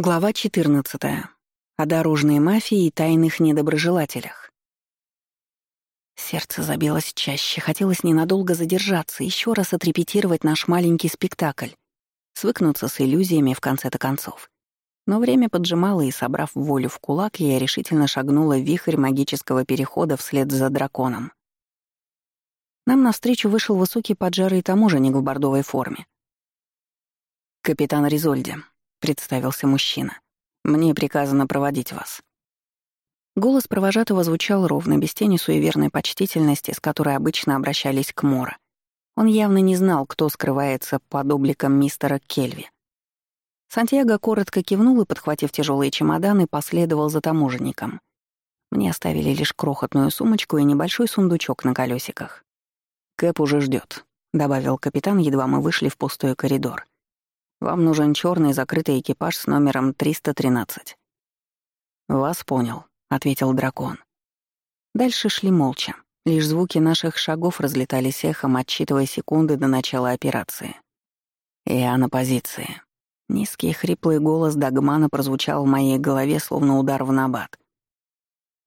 Глава 14. О дорожной мафии и тайных недоброжелателях. Сердце забилось чаще, хотелось ненадолго задержаться, еще раз отрепетировать наш маленький спектакль, свыкнуться с иллюзиями в конце-то концов. Но время поджимало, и, собрав волю в кулак, я решительно шагнула в вихрь магического перехода вслед за драконом. Нам навстречу вышел высокий поджарый таможенник в бордовой форме. «Капитан Ризольди», — представился мужчина. «Мне приказано проводить вас». Голос провожатого звучал ровно, без тени суеверной почтительности, с которой обычно обращались к Мора. Он явно не знал, кто скрывается под обликом мистера Кельви. Сантьяго коротко кивнул и, подхватив тяжелые чемоданы, последовал за таможенником. Мне оставили лишь крохотную сумочку и небольшой сундучок на колесиках. «Кэп уже ждет, добавил капитан, едва мы вышли в пустой коридор. Вам нужен черный закрытый экипаж с номером 313». «Вас понял», — ответил дракон. Дальше шли молча. Лишь звуки наших шагов разлетались эхом, отсчитывая секунды до начала операции. «Я на позиции». Низкий хриплый голос Дагмана прозвучал в моей голове, словно удар в набат.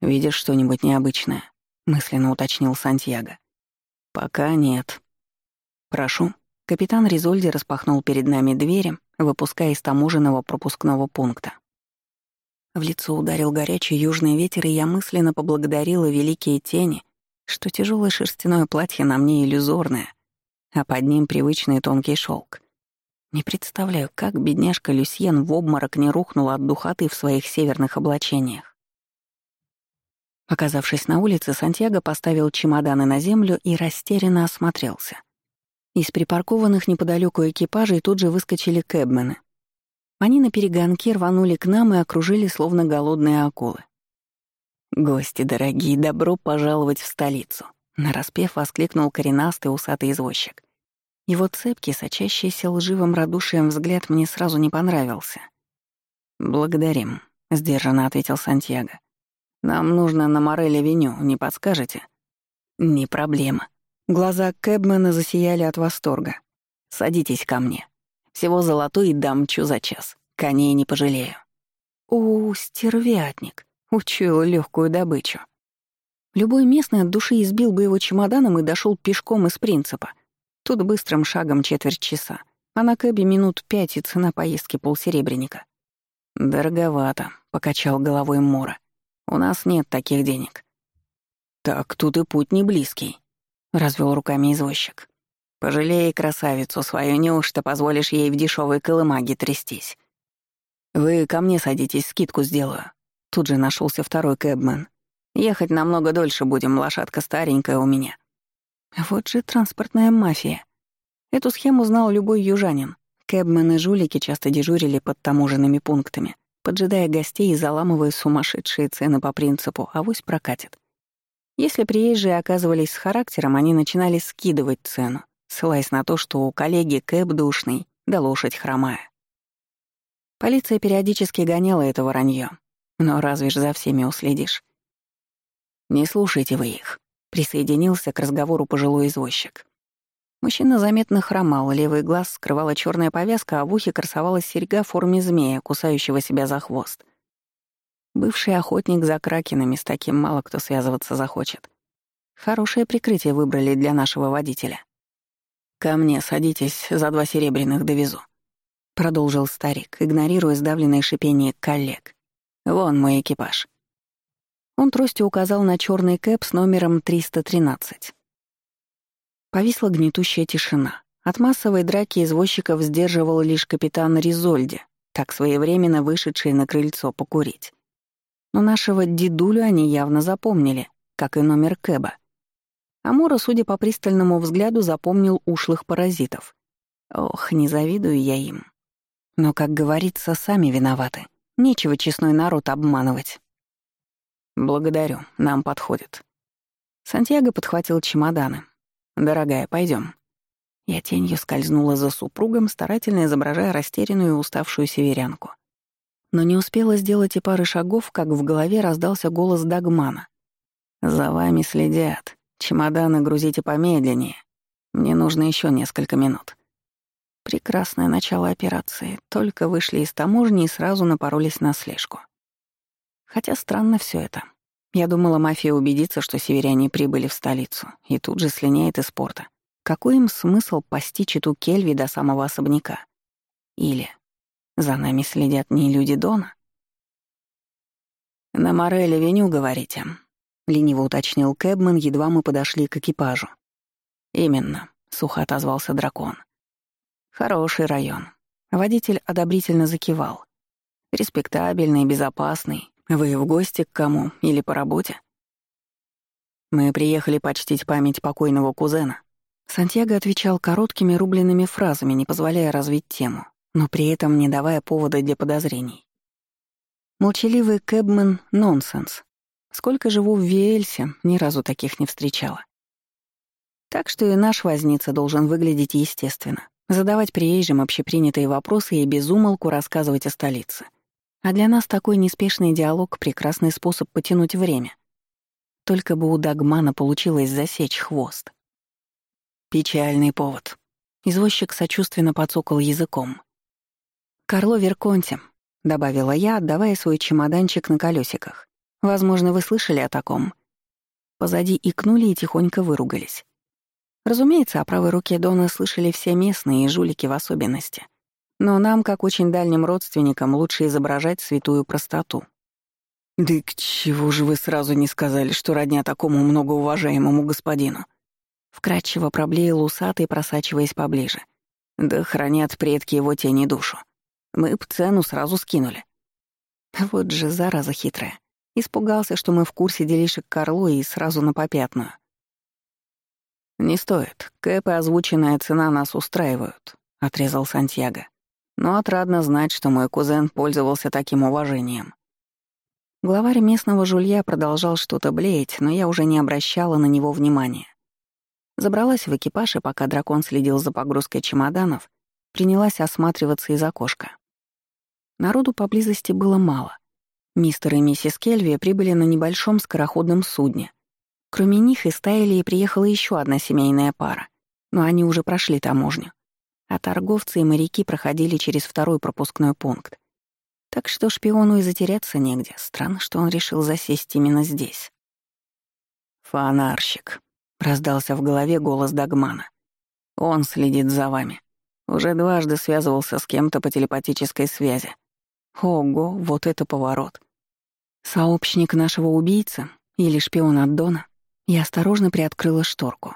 «Видишь что-нибудь необычное?» — мысленно уточнил Сантьяго. «Пока нет». «Прошу». Капитан Ризольди распахнул перед нами двери, выпуская из таможенного пропускного пункта. В лицо ударил горячий южный ветер, и я мысленно поблагодарила великие тени, что тяжелое шерстяное платье на мне иллюзорное, а под ним привычный тонкий шелк. Не представляю, как бедняжка Люсьен в обморок не рухнула от духоты в своих северных облачениях. Оказавшись на улице, Сантьяго поставил чемоданы на землю и растерянно осмотрелся — из припаркованных неподалеку экипажей тут же выскочили кэбмены. Они на перегонке рванули к нам и окружили словно голодные акулы. «Гости дорогие, добро пожаловать в столицу!» Нараспев воскликнул коренастый усатый извозчик. Его цепкий, сочащийся лживым радушием взгляд мне сразу не понравился. «Благодарим», — сдержанно ответил Сантьяго. «Нам нужно на Морель-авеню, не подскажете?» «Не проблема», Глаза Кэбмена засияли от восторга. «Садитесь ко мне. Всего золотой дамчу за час. Коней не пожалею». «О, стервятник!» — учуял легкую добычу. Любой местный от души избил бы его чемоданом и дошел пешком из принципа. Тут быстрым шагом четверть часа, а на Кэбе минут пять и цена поездки полсеребряника. «Дороговато», — покачал головой Мора. «У нас нет таких денег». «Так тут и путь не близкий», — развел руками извозчик. «Пожалей красавицу свою, неужто позволишь ей в дешевой колымаге трястись? Вы ко мне садитесь, скидку сделаю». Тут же нашелся второй кэбмен. «Ехать намного дольше будем, лошадка старенькая у меня». Вот же транспортная мафия. Эту схему знал любой южанин. Кэбмены-жулики часто дежурили под таможенными пунктами, поджидая гостей и заламывая сумасшедшие цены по принципу «авось прокатит». Если приезжие оказывались с характером, они начинали скидывать цену, ссылаясь на то, что у коллеги кэп душный, да лошадь хромая. Полиция периодически гоняла это воронье, но разве ж за всеми уследишь? «Не слушайте вы их», — присоединился к разговору пожилой извозчик. Мужчина заметно хромал, левый глаз скрывала черная повязка, а в ухе красовалась серьга в форме змея, кусающего себя за хвост. Бывший охотник за кракенами, с таким мало кто связываться захочет. Хорошее прикрытие выбрали для нашего водителя. «Ко мне садитесь, за два серебряных довезу», — продолжил старик, игнорируя сдавленное шипение коллег. «Вон мой экипаж». Он тростью указал на черный кэп с номером 313. Повисла гнетущая тишина. От массовой драки извозчиков сдерживал лишь капитан Ризольди, так своевременно вышедший на крыльцо покурить. Но нашего дедулю они явно запомнили, как и номер Кэба. Амура, судя по пристальному взгляду, запомнил ушлых паразитов. Ох, не завидую я им. Но, как говорится, сами виноваты. Нечего честной народ обманывать. «Благодарю, нам подходит». Сантьяго подхватил чемоданы. «Дорогая, пойдем. Я тенью скользнула за супругом, старательно изображая растерянную и уставшую северянку. Но не успела сделать и пары шагов, как в голове раздался голос Дагмана. «За вами следят. Чемоданы грузите помедленнее. Мне нужно еще несколько минут». Прекрасное начало операции. Только вышли из таможни и сразу напоролись на слежку. Хотя странно все это. Я думала, мафия убедится, что северяне прибыли в столицу, и тут же слиняет из порта. Какой им смысл пасти читу Кельви до самого особняка? Или за нами следят не люди Дона? «На Мореле-Веню, говорите?» — лениво уточнил Кэбман, едва мы подошли к экипажу. «Именно», — сухо отозвался дракон. «Хороший район». Водитель одобрительно закивал. «Респектабельный, безопасный. Вы в гости к кому или по работе?» «Мы приехали почтить память покойного кузена». Сантьяго отвечал короткими рубленными фразами, не позволяя развить тему, но при этом не давая повода для подозрений. Молчаливый Кэбмен — нонсенс. Сколько живу в Виэльсе, ни разу таких не встречала. Так что и наш возница должен выглядеть естественно, задавать приезжим общепринятые вопросы и безумолку рассказывать о столице. А для нас такой неспешный диалог — прекрасный способ потянуть время. Только бы у Дагмана получилось засечь хвост. Печальный повод. Извозчик сочувственно подсокал языком. Карло Верконте, — добавила я, отдавая свой чемоданчик на колесиках. «Возможно, вы слышали о таком». Позади икнули и тихонько выругались. Разумеется, о правой руке Дона слышали все местные и жулики в особенности. Но нам, как очень дальним родственникам, лучше изображать святую простоту. «Да к чего же вы сразу не сказали, что родня такому многоуважаемому господину?» Вкратчиво проблеял усатый, просачиваясь поближе. «Да хранят предки его тени душу. Мы б цену сразу скинули. Вот же зараза хитрая. Испугался, что мы в курсе делишек Карло и сразу на попятную. «Не стоит. Кэп и озвученная цена нас устраивают», — отрезал Сантьяго. «Но отрадно знать, что мой кузен пользовался таким уважением». Главарь местного жулья продолжал что-то блеять, но я уже не обращала на него внимания. Забралась в экипаж, и пока дракон следил за погрузкой чемоданов, принялась осматриваться из окошка. Народу поблизости было мало. Мистер и миссис Кельви прибыли на небольшом скороходном судне. Кроме них из Тайлии приехала еще одна семейная пара, но они уже прошли таможню. А торговцы и моряки проходили через второй пропускной пункт. Так что шпиону и затеряться негде. Странно, что он решил засесть именно здесь. «Фонарщик», — раздался в голове голос Дагмана. «Он следит за вами. Уже дважды связывался с кем-то по телепатической связи. Ого, вот это поворот. Сообщник нашего убийцы или шпион от Дона? Я осторожно приоткрыла шторку.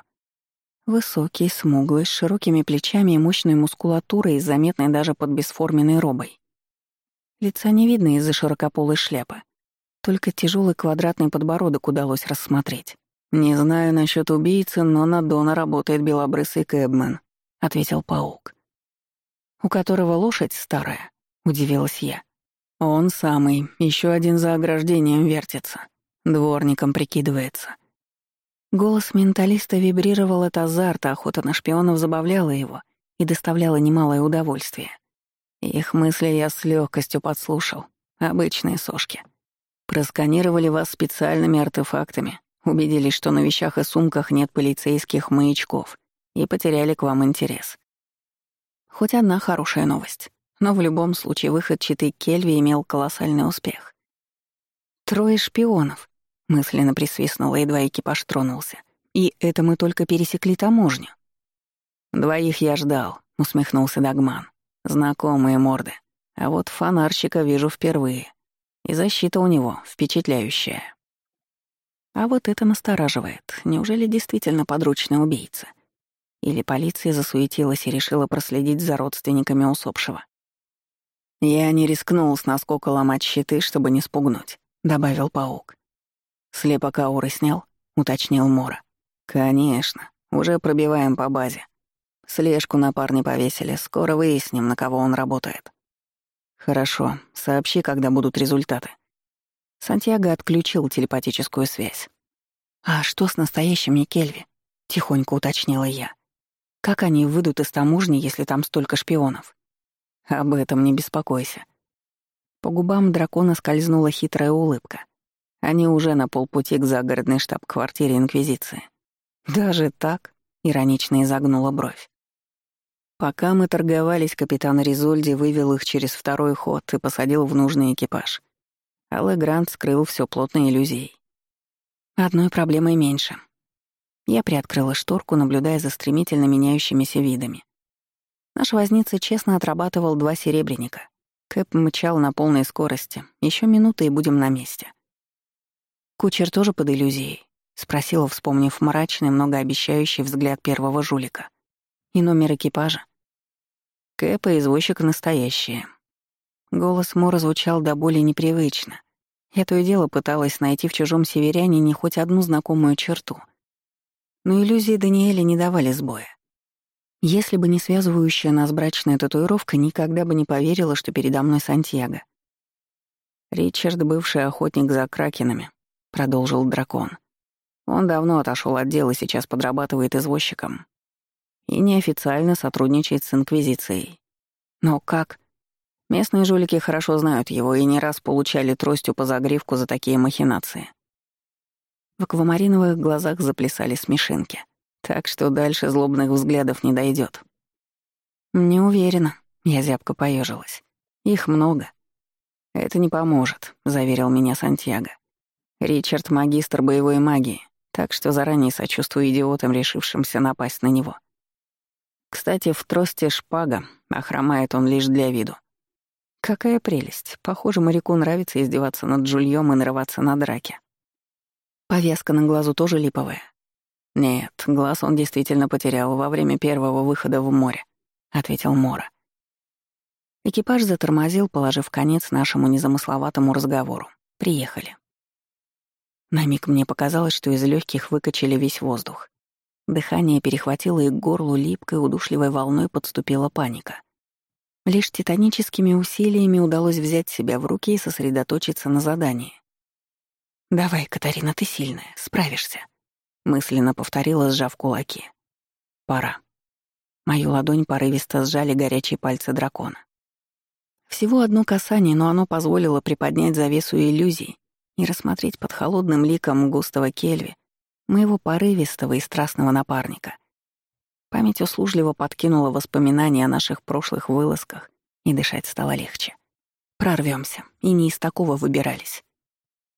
Высокий, смуглый, с широкими плечами и мощной мускулатурой, заметной даже под бесформенной робой. Лица не видно из-за широкополой шляпы. Только тяжелый квадратный подбородок удалось рассмотреть. «Не знаю насчет убийцы, но на Дона работает белобрысый Кэбмен», — ответил паук. «У которого лошадь старая», — удивилась я. Он самый, еще один за ограждением вертится. Дворником прикидывается. Голос менталиста вибрировал от азарта, охота на шпионов забавляла его и доставляла немалое удовольствие. Их мысли я с легкостью подслушал. Обычные сошки. Просканировали вас специальными артефактами, убедились, что на вещах и сумках нет полицейских маячков и потеряли к вам интерес. Хоть одна хорошая новость. Но в любом случае выход читы Кельви имел колоссальный успех. «Трое шпионов», — мысленно присвистнула, едва экипаж тронулся. «И это мы только пересекли таможню». «Двоих я ждал», — усмехнулся Дагман. «Знакомые морды. А вот фонарщика вижу впервые. И защита у него впечатляющая». А вот это настораживает. Неужели действительно подручный убийца? Или полиция засуетилась и решила проследить за родственниками усопшего? «Я не рискнул с наскока ломать щиты, чтобы не спугнуть», — добавил паук. «Слепок ауры снял?» — уточнил Мора. «Конечно. Уже пробиваем по базе. Слежку на парня повесили. Скоро выясним, на кого он работает». «Хорошо. Сообщи, когда будут результаты». Сантьяго отключил телепатическую связь. «А что с настоящими Кельви?» — тихонько уточнила я. «Как они выйдут из таможни, если там столько шпионов?» Об этом не беспокойся. По губам дракона скользнула хитрая улыбка. Они уже на полпути к загородной штаб-квартире Инквизиции. «Даже так?» — иронично изогнула бровь. Пока мы торговались, капитан Ризольди вывел их через второй ход и посадил в нужный экипаж. Алле Грант скрыл все плотной иллюзией. Одной проблемой меньше. Я приоткрыла шторку, наблюдая за стремительно меняющимися видами. Наш возница честно отрабатывал два серебряника. Кэп мчал на полной скорости. Еще минуты и будем на месте. Кучер тоже под иллюзией. Спросила, вспомнив мрачный, многообещающий взгляд первого жулика. И номер экипажа. Кэп и извозчик настоящие. Голос Мора звучал до боли непривычно. Я то и дело пыталась найти в чужом северянине хоть одну знакомую черту. Но иллюзии Даниэля не давали сбоя. Если бы не связывающая нас брачная татуировка, никогда бы не поверила, что передо мной Сантьяго. Ричард — бывший охотник за кракенами, — продолжил дракон. Он давно отошел от дела и сейчас подрабатывает извозчиком. И неофициально сотрудничает с Инквизицией. Но как? Местные жулики хорошо знают его и не раз получали тростью по загривку за такие махинации. В аквамариновых глазах заплясали смешинки, так что дальше злобных взглядов не дойдет. «Не уверена», — я зябко поежилась. «Их много». «Это не поможет», — заверил меня Сантьяго. «Ричард — магистр боевой магии, так что заранее сочувствую идиотам, решившимся напасть на него. Кстати, в тросте шпага, а хромает он лишь для виду. Какая прелесть. Похоже, моряку нравится издеваться над жульем и нарываться на драке. Повязка на глазу тоже липовая. Нет, глаз он действительно потерял во время первого выхода в море, ответил Мора. Экипаж затормозил, положив конец нашему незамысловатому разговору. Приехали. На миг мне показалось, что из легких выкачали весь воздух. Дыхание перехватило и к горлу липкой, удушливой волной подступила паника. Лишь титаническими усилиями удалось взять себя в руки и сосредоточиться на задании. «Давай, Катарина, ты сильная, справишься», — мысленно повторила, сжав кулаки. «Пора». Мою ладонь порывисто сжали горячие пальцы дракона. Всего одно касание, но оно позволило приподнять завесу иллюзий и рассмотреть под холодным ликом густого кельви моего порывистого и страстного напарника. Память услужливо подкинула воспоминания о наших прошлых вылазках, и дышать стало легче. Прорвемся, и не из такого выбирались.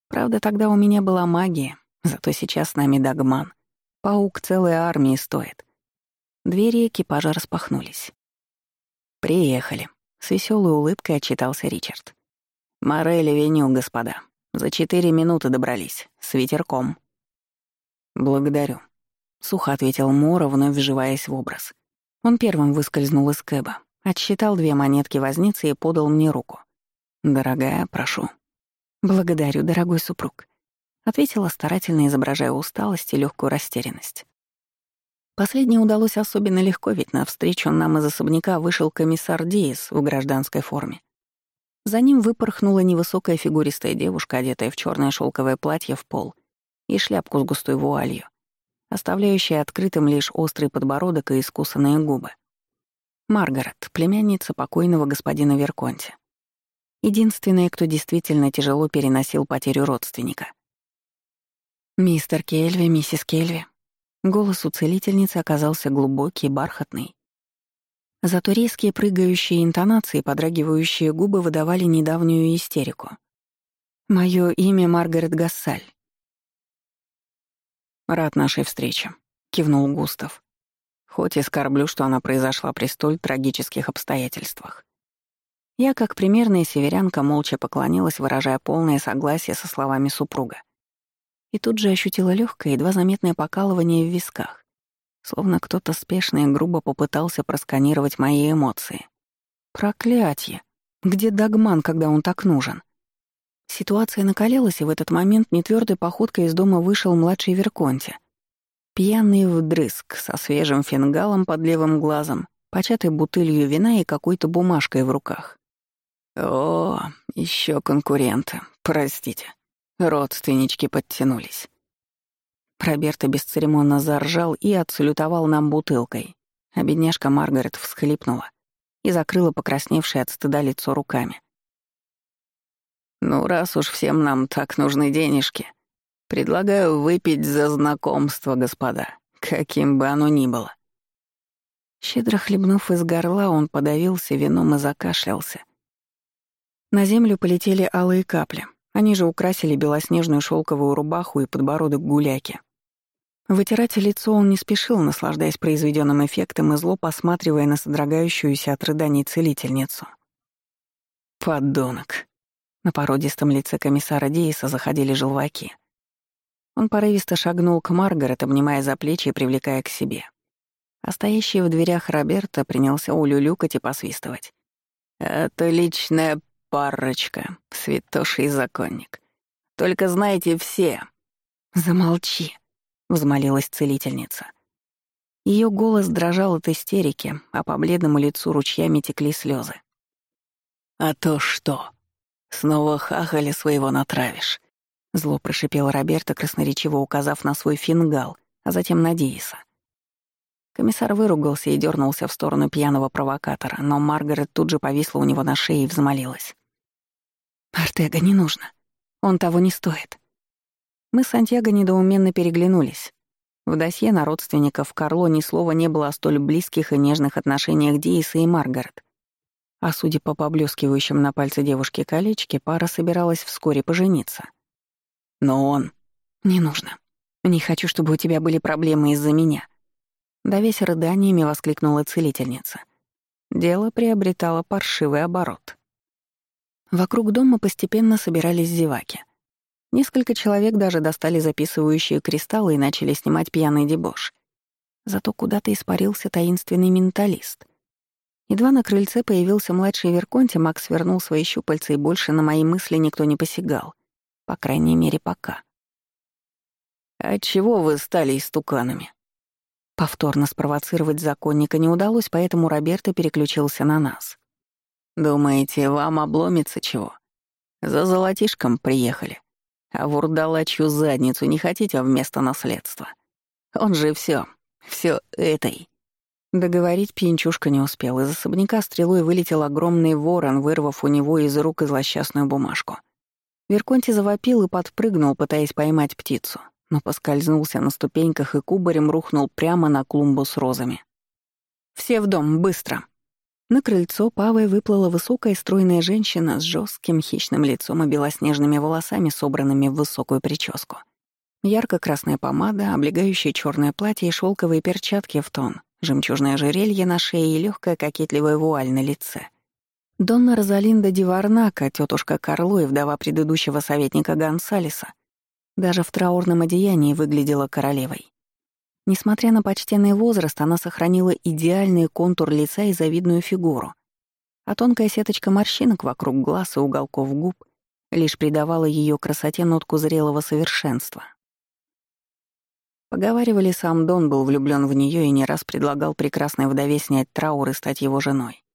Правда, тогда у меня была магия, зато сейчас с нами Дагман. Паук целой армии стоит. Двери экипажа распахнулись. «Приехали», — с веселой улыбкой отчитался Ричард. «Морель Веню, господа. За четыре минуты добрались. С ветерком». «Благодарю», — сухо ответил Мора, вновь вживаясь в образ. Он первым выскользнул из кэба, отсчитал две монетки возницы и подал мне руку. «Дорогая, прошу». «Благодарю, дорогой супруг», — ответила старательно, изображая усталость и легкую растерянность. Последнее удалось особенно легко, ведь навстречу нам из особняка вышел комиссар Диес в гражданской форме. За ним выпорхнула невысокая фигуристая девушка, одетая в черное шелковое платье в пол и шляпку с густой вуалью, оставляющая открытым лишь острый подбородок и искусанные губы. Маргарет, племянница покойного господина Верконти. Единственная, кто действительно тяжело переносил потерю родственника. «Мистер Кельви, миссис Кельви». Голос у целительницы оказался глубокий, бархатный. Зато резкие прыгающие интонации подрагивающие губы выдавали недавнюю истерику. «Моё имя Маргарет Гассаль». «Рад нашей встрече», — кивнул Густав. «Хоть и скорблю, что она произошла при столь трагических обстоятельствах. Я, как примерная северянка, молча поклонилась, выражая полное согласие со словами супруга. И тут же ощутила легкое, едва заметное покалывание в висках, словно кто-то спешно и грубо попытался просканировать мои эмоции. Проклятье! Где Дагман, когда он так нужен? Ситуация накалилась, и в этот момент нетвёрдой походкой из дома вышел младший Верконте. Пьяный вдрызг, со свежим фингалом под левым глазом, початой бутылью вина и какой-то бумажкой в руках. О, еще конкуренты, простите. Родственнички подтянулись. Роберто бесцеремонно заржал и отсалютовал нам бутылкой, а бедняжка Маргарет всхлипнула и закрыла покрасневшее от стыда лицо руками. «Ну, раз уж всем нам так нужны денежки, предлагаю выпить за знакомство, господа, каким бы оно ни было». Щедро хлебнув из горла, он подавился вином и закашлялся. На землю полетели алые капли. Они же украсили белоснежную шелковую рубаху и подбородок гуляки. Вытирать лицо он не спешил, наслаждаясь произведенным эффектом и зло посматривая на содрогающуюся от рыданий целительницу. «Подонок!» На породистом лице комиссара Диеса заходили желваки. Он порывисто шагнул к Маргарет, обнимая за плечи и привлекая к себе. А стоящий в дверях Роберта принялся улюлюкать и посвистывать. «Это личная парочка, святоша и законник. Только знаете все...» «Замолчи», — взмолилась целительница. Ее голос дрожал от истерики, а по бледному лицу ручьями текли слезы. «А то что? Снова хахали своего натравишь?» Зло прошипел Роберто, красноречиво указав на свой фингал, а затем на Дииса. Комиссар выругался и дернулся в сторону пьяного провокатора, но Маргарет тут же повисла у него на шее и взмолилась. «Артега, не нужно. Он того не стоит». Мы с Сантьяго недоуменно переглянулись. В досье на родственников Карло ни слова не было о столь близких и нежных отношениях Дииса и Маргарет. А судя по поблескивающим на пальце девушки колечке, пара собиралась вскоре пожениться. Но он... «Не нужно. Не хочу, чтобы у тебя были проблемы из-за меня». Довесь рыданиями воскликнула целительница. Дело приобретало паршивый оборот. Вокруг дома постепенно собирались зеваки. Несколько человек даже достали записывающие кристаллы и начали снимать пьяный дебош. Зато куда-то испарился таинственный менталист. Едва на крыльце появился младший Верконте, Макс вернул свои щупальца, и больше на мои мысли никто не посягал. По крайней мере, пока. «Отчего вы стали истуканами?» Повторно спровоцировать законника не удалось, поэтому Роберто переключился на нас. «Думаете, вам обломится чего? За золотишком приехали. А вурдалачью задницу не хотите вместо наследства? Он же все, все этой». Договорить пьянчушка не успел. Из особняка стрелой вылетел огромный ворон, вырвав у него из рук злосчастную бумажку. Верконти завопил и подпрыгнул, пытаясь поймать птицу, но поскользнулся на ступеньках и кубарем рухнул прямо на клумбу с розами. «Все в дом, быстро!» На крыльцо Павой выплыла высокая стройная женщина с жестким хищным лицом и белоснежными волосами, собранными в высокую прическу. Ярко-красная помада, облегающее черное платье и шелковые перчатки в тон, жемчужное ожерелье на шее и легкая кокетливая вуаль на лице — Донна Розалинда Диварнака, тетушка Карло и вдова предыдущего советника Гонсалеса, даже в траурном одеянии выглядела королевой. Несмотря на почтенный возраст, она сохранила идеальный контур лица и завидную фигуру, а тонкая сеточка морщинок вокруг глаз и уголков губ лишь придавала ее красоте нотку зрелого совершенства. Поговаривали, сам Дон был влюблен в нее и не раз предлагал прекрасной вдове снять траур и стать его женой.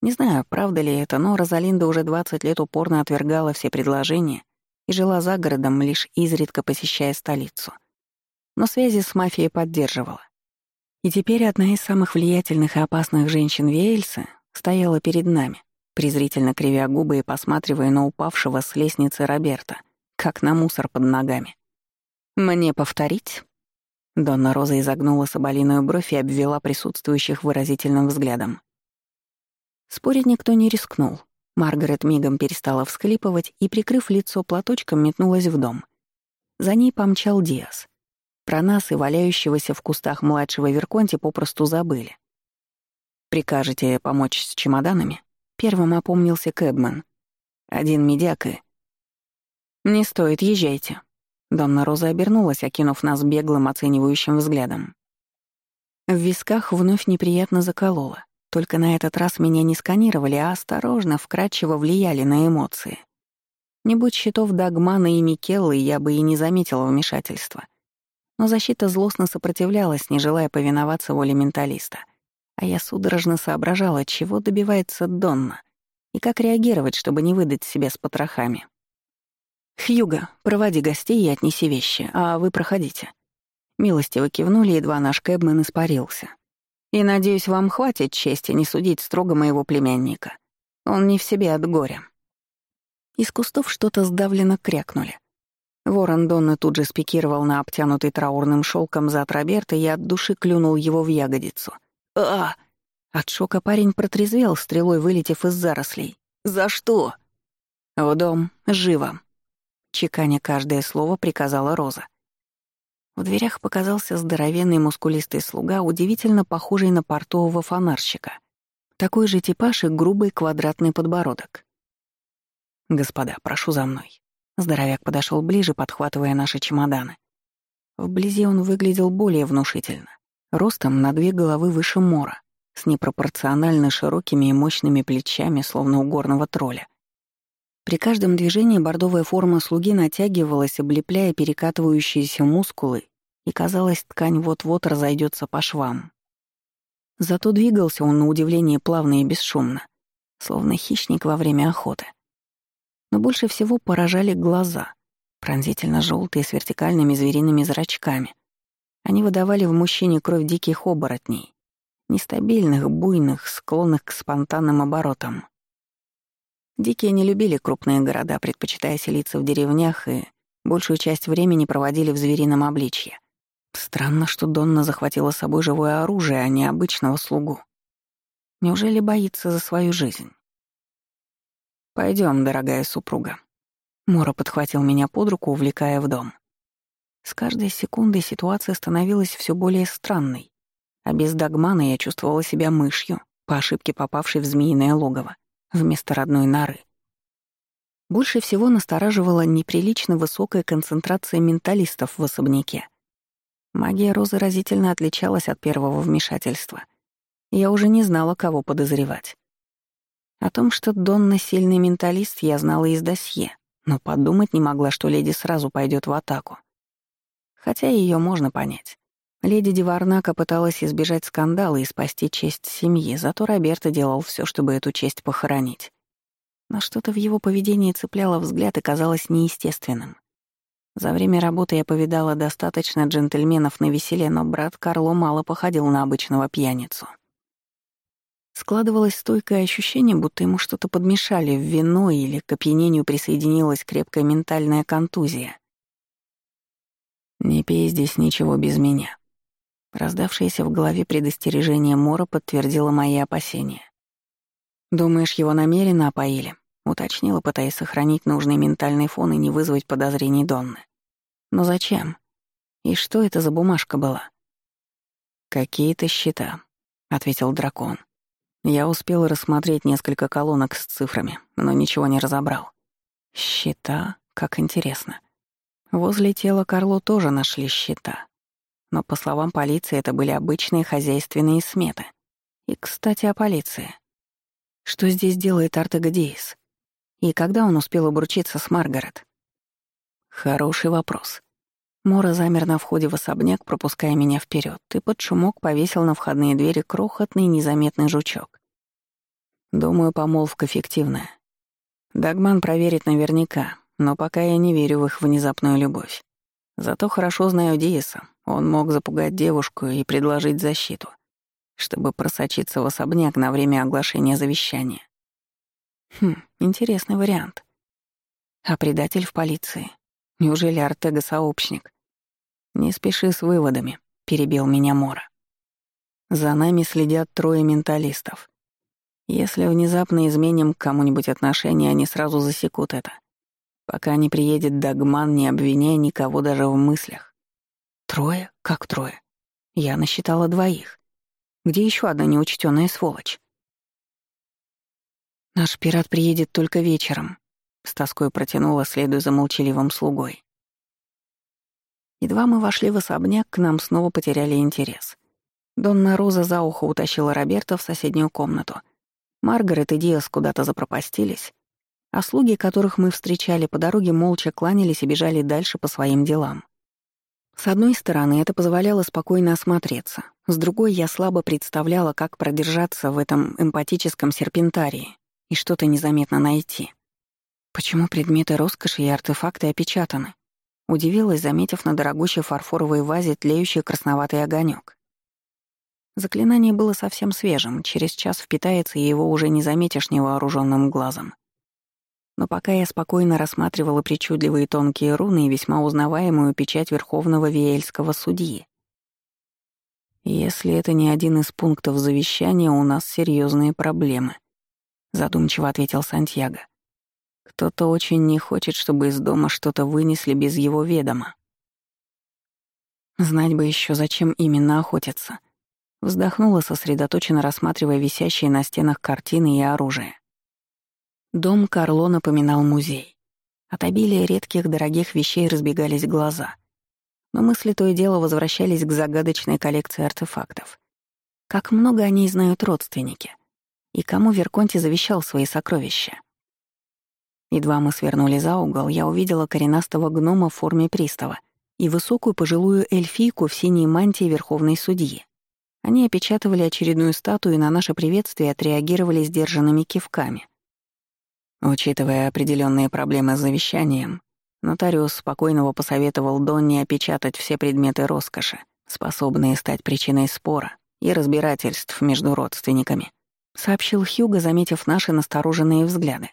Не знаю, правда ли это, но Розалинда уже 20 лет упорно отвергала все предложения и жила за городом, лишь изредка посещая столицу. Но связи с мафией поддерживала. И теперь одна из самых влиятельных и опасных женщин Вейльса стояла перед нами, презрительно кривя губы и посматривая на упавшего с лестницы Роберта, как на мусор под ногами. «Мне повторить?» Донна Роза изогнула соболиную бровь и обвела присутствующих выразительным взглядом. Спорить никто не рискнул. Маргарет мигом перестала всхлипывать и, прикрыв лицо платочком, метнулась в дом. За ней помчал Диас. Про нас и валяющегося в кустах младшего Верконти попросту забыли. «Прикажете помочь с чемоданами?» Первым опомнился Кэбман. «Один медяк и...» «Не стоит, езжайте». Донна Роза обернулась, окинув нас беглым оценивающим взглядом. В висках вновь неприятно заколола. Только на этот раз меня не сканировали, а осторожно, вкрадчиво влияли на эмоции. Не будь счетов Дагмана и Микеллы, я бы и не заметила вмешательства. Но защита злостно сопротивлялась, не желая повиноваться воле менталиста. А я судорожно соображала, чего добивается Донна и как реагировать, чтобы не выдать себя с потрохами. «Хьюга, проводи гостей и отнеси вещи, а вы проходите». Милостиво кивнули, едва наш Кэбмен испарился. И, надеюсь, вам хватит чести не судить строго моего племянника. Он не в себе от горя». Из кустов что-то сдавленно крякнули. Ворон Донна тут же спикировал на обтянутый траурным шелком зад Роберта и от души клюнул его в ягодицу. а От шока парень протрезвел, стрелой вылетев из зарослей. «За что?» «В дом, живо!» Чеканя каждое слово приказала Роза. В дверях показался здоровенный мускулистый слуга, удивительно похожий на портового фонарщика. Такой же типаж и грубый квадратный подбородок. «Господа, прошу за мной». Здоровяк подошел ближе, подхватывая наши чемоданы. Вблизи он выглядел более внушительно. Ростом на две головы выше Мора, с непропорционально широкими и мощными плечами, словно у горного тролля. При каждом движении бордовая форма слуги натягивалась, облепляя перекатывающиеся мускулы, и казалось, ткань вот-вот разойдется по швам. Зато двигался он на удивление плавно и бесшумно, словно хищник во время охоты. Но больше всего поражали глаза, пронзительно желтые с вертикальными звериными зрачками. Они выдавали в мужчине кровь диких оборотней, нестабильных, буйных, склонных к спонтанным оборотам. Дикие не любили крупные города, предпочитая селиться в деревнях и большую часть времени проводили в зверином обличье. Странно, что Донна захватила с собой живое оружие, а не обычного слугу. Неужели боится за свою жизнь? Пойдем, дорогая супруга. Мора подхватил меня под руку, увлекая в дом. С каждой секундой ситуация становилась все более странной, а без Дагмана я чувствовала себя мышью, по ошибке попавшей в змеиное логово, вместо родной норы. Больше всего настораживала неприлично высокая концентрация менталистов в особняке — Магия Розы разительно отличалась от первого вмешательства. Я уже не знала, кого подозревать. О том, что Донна сильный менталист, я знала из досье, но подумать не могла, что леди сразу пойдет в атаку. Хотя ее можно понять. Леди Диварнака пыталась избежать скандала и спасти честь семьи, зато Роберто делал все, чтобы эту честь похоронить. Но что-то в его поведении цепляло взгляд и казалось неестественным. За время работы я повидала достаточно джентльменов на веселе, но брат Карло мало походил на обычного пьяницу. Складывалось стойкое ощущение, будто ему что-то подмешали в вино или к опьянению присоединилась крепкая ментальная контузия. «Не пей здесь ничего без меня». Раздавшееся в голове предостережение Мора подтвердило мои опасения. «Думаешь, его намеренно опоили?» Уточнила, пытаясь сохранить нужный ментальный фон и не вызвать подозрений Донны. Но зачем? И что это за бумажка была? «Какие-то счета», — ответил дракон. Я успел рассмотреть несколько колонок с цифрами, но ничего не разобрал. Счета? Как интересно. Возле тела Карло тоже нашли счета. Но, по словам полиции, это были обычные хозяйственные сметы. И, кстати, о полиции. Что здесь делает Артега Диис? И когда он успел обручиться с Маргарет? Хороший вопрос. Мора замер на входе в особняк, пропуская меня вперед, и под шумок повесил на входные двери крохотный незаметный жучок. Думаю, помолвка фиктивная. Дагман проверит наверняка, но пока я не верю в их внезапную любовь. Зато хорошо знаю Диеса. Он мог запугать девушку и предложить защиту, чтобы просочиться в особняк на время оглашения завещания. Хм, интересный вариант. А предатель в полиции? Неужели Артега сообщник? Не спеши с выводами, перебил меня Мора. За нами следят трое менталистов. Если внезапно изменим к кому-нибудь отношения, они сразу засекут это. Пока не приедет Дагман, не обвиняя никого даже в мыслях. Трое? Как трое? Я насчитала двоих. Где еще одна неучтенная сволочь? «Наш пират приедет только вечером», — с тоской протянула, следуя за молчаливым слугой. Едва мы вошли в особняк, к нам снова потеряли интерес. Донна Роза за ухо утащила Роберта в соседнюю комнату. Маргарет и Диас куда-то запропастились, а слуги, которых мы встречали по дороге, молча кланялись и бежали дальше по своим делам. С одной стороны, это позволяло спокойно осмотреться, с другой я слабо представляла, как продержаться в этом эмпатическом серпентарии и что-то незаметно найти. Почему предметы роскоши и артефакты опечатаны? Удивилась, заметив на дорогущей фарфоровой вазе тлеющий красноватый огонек. Заклинание было совсем свежим, через час впитается, и его уже не заметишь невооруженным глазом. Но пока я спокойно рассматривала причудливые тонкие руны и весьма узнаваемую печать Верховного Виэльского судьи. Если это не один из пунктов завещания, у нас серьезные проблемы, задумчиво ответил Сантьяго. Кто-то очень не хочет, чтобы из дома что-то вынесли без его ведома. Знать бы еще, зачем именно охотиться. Вздохнула, сосредоточенно рассматривая висящие на стенах картины и оружие. Дом Карло напоминал музей. От обилия редких дорогих вещей разбегались глаза — но мысли то и дело возвращались к загадочной коллекции артефактов. Как много о ней знают родственники? И кому Верконти завещал свои сокровища? Едва мы свернули за угол, я увидела коренастого гнома в форме пристава и высокую пожилую эльфийку в синей мантии верховной судьи. Они опечатывали очередную статую и на наше приветствие отреагировали сдержанными кивками. Учитывая определенные проблемы с завещанием, Нотариус спокойного посоветовал Донне опечатать все предметы роскоши, способные стать причиной спора и разбирательств между родственниками, сообщил Хьюго, заметив наши настороженные взгляды.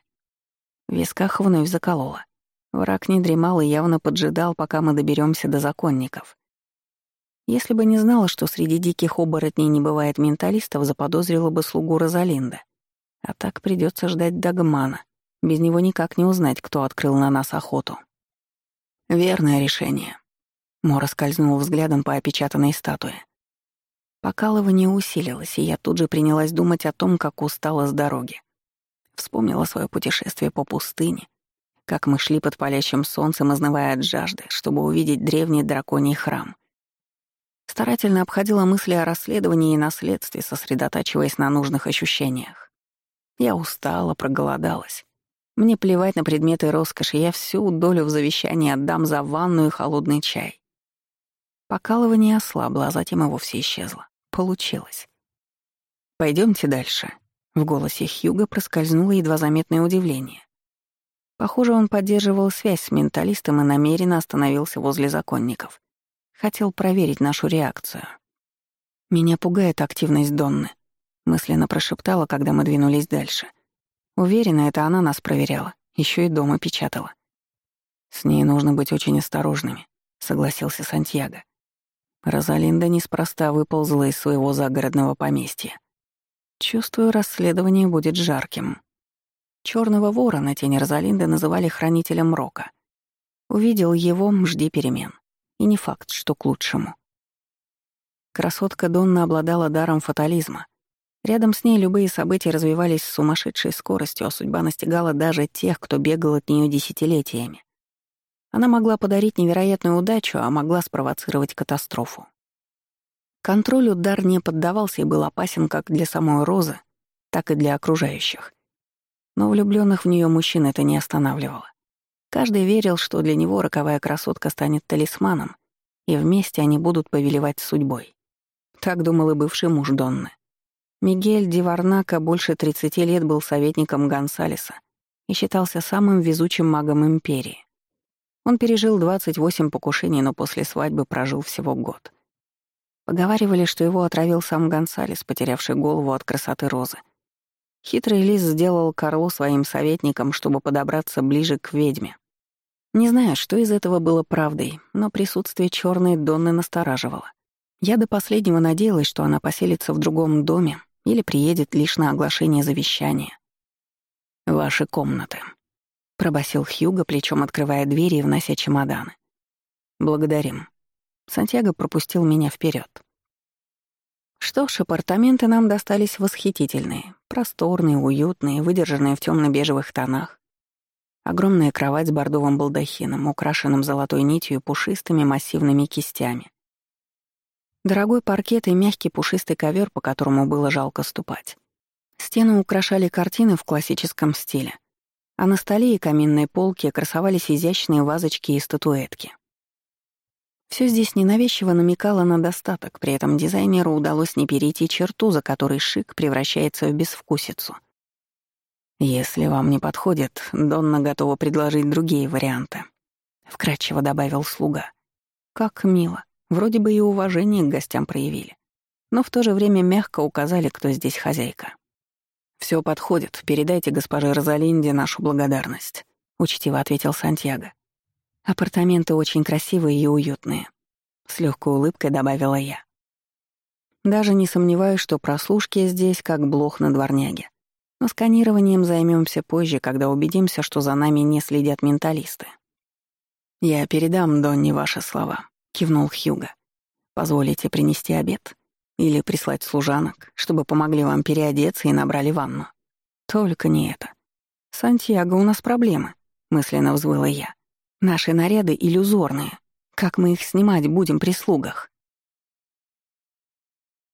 В висках вновь закололо. Враг не дремал и явно поджидал, пока мы доберемся до законников. Если бы не знала, что среди диких оборотней не бывает менталистов, заподозрила бы слугу Розалинда. А так придется ждать Дагмана. Без него никак не узнать, кто открыл на нас охоту. Верное решение. Мора скользнул взглядом по опечатанной статуе. Покалывание усилилось, и я тут же принялась думать о том, как устала с дороги. Вспомнила свое путешествие по пустыне, как мы шли под палящим солнцем, изнывая от жажды, чтобы увидеть древний драконий храм. Старательно обходила мысли о расследовании и наследстве, сосредотачиваясь на нужных ощущениях. Я устала, проголодалась. Мне плевать на предметы роскоши, я всю долю в завещании отдам за ванну и холодный чай. Покалывание ослабло, а затем и вовсе исчезло. Получилось. Пойдемте дальше. В голосе Хьюга проскользнуло едва заметное удивление. Похоже, он поддерживал связь с менталистом и намеренно остановился возле законников. Хотел проверить нашу реакцию. «Меня пугает активность Донны», — мысленно прошептала, когда мы двинулись дальше — Уверена, это она нас проверяла, еще и дома печатала. С ней нужно быть очень осторожными, согласился Сантьяго. Розалинда неспроста выползла из своего загородного поместья. Чувствую, расследование будет жарким. Черного ворона тень Розалинды называли хранителем рока. Увидел его, жди перемен. И не факт, что к лучшему. Красотка Донна обладала даром фатализма, Рядом с ней любые события развивались с сумасшедшей скоростью, а судьба настигала даже тех, кто бегал от нее десятилетиями. Она могла подарить невероятную удачу, а могла спровоцировать катастрофу. Контролю дар не поддавался и был опасен как для самой Розы, так и для окружающих. Но влюбленных в нее мужчин это не останавливало. Каждый верил, что для него роковая красотка станет талисманом, и вместе они будут повелевать судьбой. Так думал и бывший муж Донны. Мигель Диварнака больше 30 лет был советником Гонсалеса и считался самым везучим магом империи. Он пережил 28 покушений, но после свадьбы прожил всего год. Поговаривали, что его отравил сам Гонсалес, потерявший голову от красоты розы. Хитрый лис сделал Карло своим советником, чтобы подобраться ближе к ведьме. Не знаю, что из этого было правдой, но присутствие черной Донны настораживало. Я до последнего надеялась, что она поселится в другом доме, или приедет лишь на оглашение завещания. «Ваши комнаты», — пробасил Хьюго, плечом открывая двери и внося чемоданы. «Благодарим». Сантьяго пропустил меня вперед. Что ж, апартаменты нам достались восхитительные, просторные, уютные, выдержанные в темно бежевых тонах. Огромная кровать с бордовым балдахином, украшенным золотой нитью и пушистыми массивными кистями. Дорогой паркет и мягкий пушистый ковер, по которому было жалко ступать. Стены украшали картины в классическом стиле, а на столе и каминной полке красовались изящные вазочки и статуэтки. Все здесь ненавязчиво намекало на достаток, при этом дизайнеру удалось не перейти черту, за которой шик превращается в безвкусицу. «Если вам не подходит, Донна готова предложить другие варианты», — вкратчиво добавил слуга. «Как мило. Вроде бы и уважение к гостям проявили, но в то же время мягко указали, кто здесь хозяйка. Все подходит, передайте госпоже Розалинде нашу благодарность», — учтиво ответил Сантьяго. «Апартаменты очень красивые и уютные», — с легкой улыбкой добавила я. Даже не сомневаюсь, что прослушки здесь как блох на дворняге. Но сканированием займемся позже, когда убедимся, что за нами не следят менталисты. «Я передам Донне ваши слова», — кивнул Хьюга. «Позволите принести обед? Или прислать служанок, чтобы помогли вам переодеться и набрали ванну? Только не это. Сантьяго, у нас проблемы», — мысленно взвыла я. «Наши наряды иллюзорные. Как мы их снимать будем при слугах?»